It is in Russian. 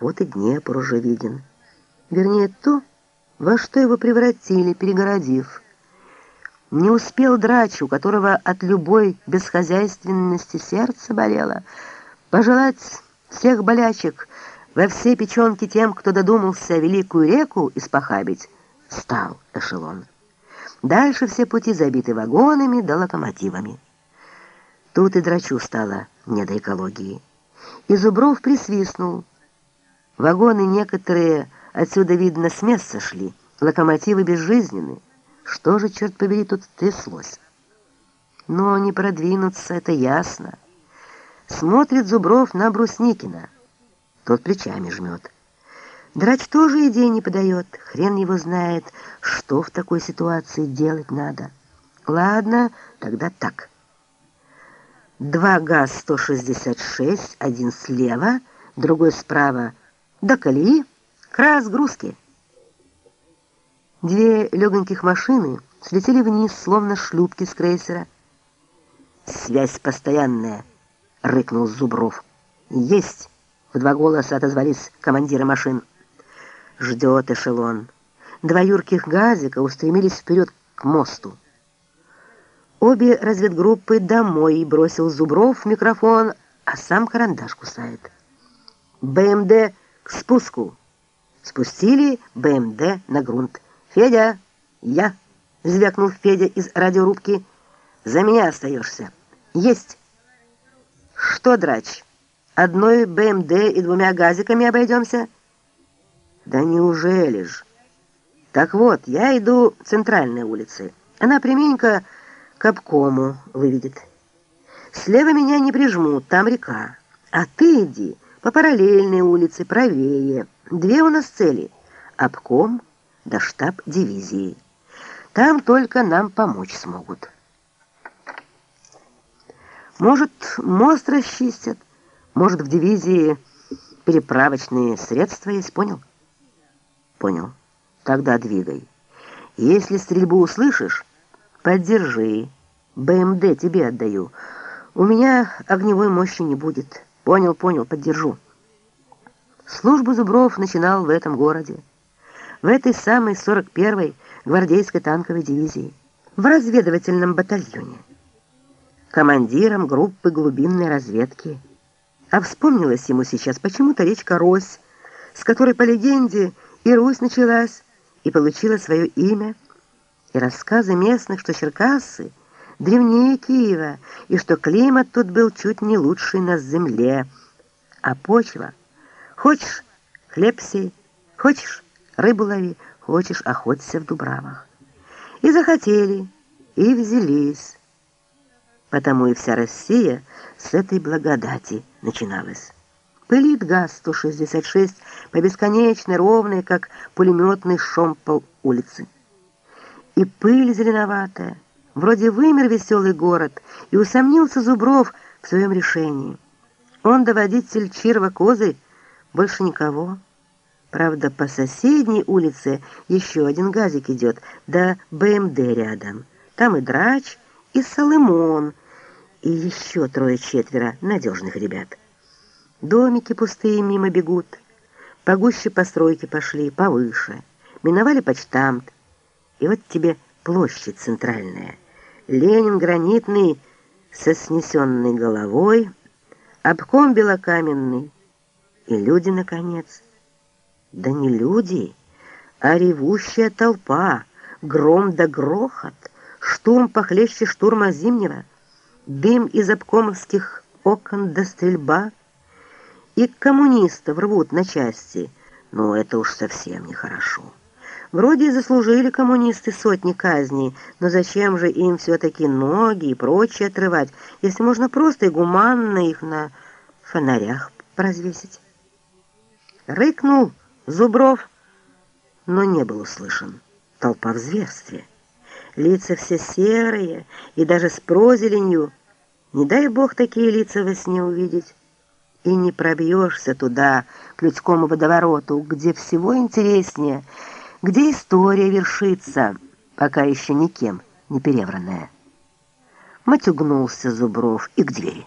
Вот и Днепр уже виден. Вернее, то, во что его превратили, перегородив. Не успел драч, у которого от любой бесхозяйственности сердце болело, пожелать всех болячек во все печенки тем, кто додумался великую реку испохабить, стал эшелон. Дальше все пути забиты вагонами да локомотивами. Тут и драчу стало не до экологии. И Зубров присвистнул. Вагоны некоторые отсюда, видно, с мест сошли, локомотивы безжизненны. Что же, черт побери, тут тряслось? Но не продвинуться, это ясно. Смотрит Зубров на Брусникина. Тот плечами жмет. Драч тоже идей не подает. Хрен его знает, что в такой ситуации делать надо. Ладно, тогда так. Два ГАЗ-166, один слева, другой справа, до колеи, к разгрузке. Две легоньких машины слетели вниз, словно шлюпки с крейсера. «Связь постоянная!» — рыкнул Зубров. «Есть!» — в два голоса отозвались командиры машин. Ждет эшелон. Два юрких газика устремились вперед к мосту. Обе разведгруппы домой бросил Зубров микрофон, а сам карандаш кусает. БМД к спуску. Спустили БМД на грунт. «Федя, я!» — звякнул Федя из радиорубки. «За меня остаешься». «Есть!» «Что, драч, одной БМД и двумя газиками обойдемся?» Да неужели ж? Так вот, я иду центральной улицы. Она пряменько к обкому выведет. Слева меня не прижмут, там река. А ты иди по параллельной улице, правее. Две у нас цели. Обком да штаб дивизии. Там только нам помочь смогут. Может, мост расчистят, может, в дивизии переправочные средства есть, понял? Понял. Тогда двигай. Если стрельбу услышишь, поддержи. БМД тебе отдаю. У меня огневой мощи не будет. Понял, понял, поддержу. Службу Зубров начинал в этом городе. В этой самой 41-й гвардейской танковой дивизии. В разведывательном батальоне. Командиром группы глубинной разведки. А вспомнилась ему сейчас почему-то речка Рось, с которой, по легенде, и Русь началась, и получила свое имя, и рассказы местных, что Черкассы древнее Киева, и что климат тут был чуть не лучший на земле, а почва. Хочешь — хлеб сей, хочешь — рыбу лови, хочешь — охоться в Дубравах. И захотели, и взялись. Потому и вся Россия с этой благодати начиналась. Пылит ГАЗ-166 по бесконечной, ровной, как пулеметный шомпол улицы. И пыль зеленоватая. Вроде вымер веселый город, и усомнился Зубров в своем решении. Он да водитель Чирва-Козы, больше никого. Правда, по соседней улице еще один газик идет, да БМД рядом. Там и Драч, и Солымон, и еще трое-четверо надежных ребят. Домики пустые мимо бегут. Погуще постройки пошли, повыше. Миновали почтамт. И вот тебе площадь центральная. Ленин гранитный со снесенной головой, обком белокаменный. И люди, наконец. Да не люди, а ревущая толпа, гром да грохот, штурм похлеще штурма зимнего, дым из обкомовских окон да стрельба — и коммунистов рвут на части. Но это уж совсем нехорошо. Вроде заслужили коммунисты сотни казней, но зачем же им все-таки ноги и прочее отрывать, если можно просто и гуманно их на фонарях развесить? Рыкнул Зубров, но не был услышан. Толпа в зверстве. Лица все серые и даже с прозеленью. Не дай бог такие лица во сне увидеть и не пробьешься туда, к людскому водовороту, где всего интереснее, где история вершится, пока еще никем не перевранная. Мать угнулся Зубров и к двери.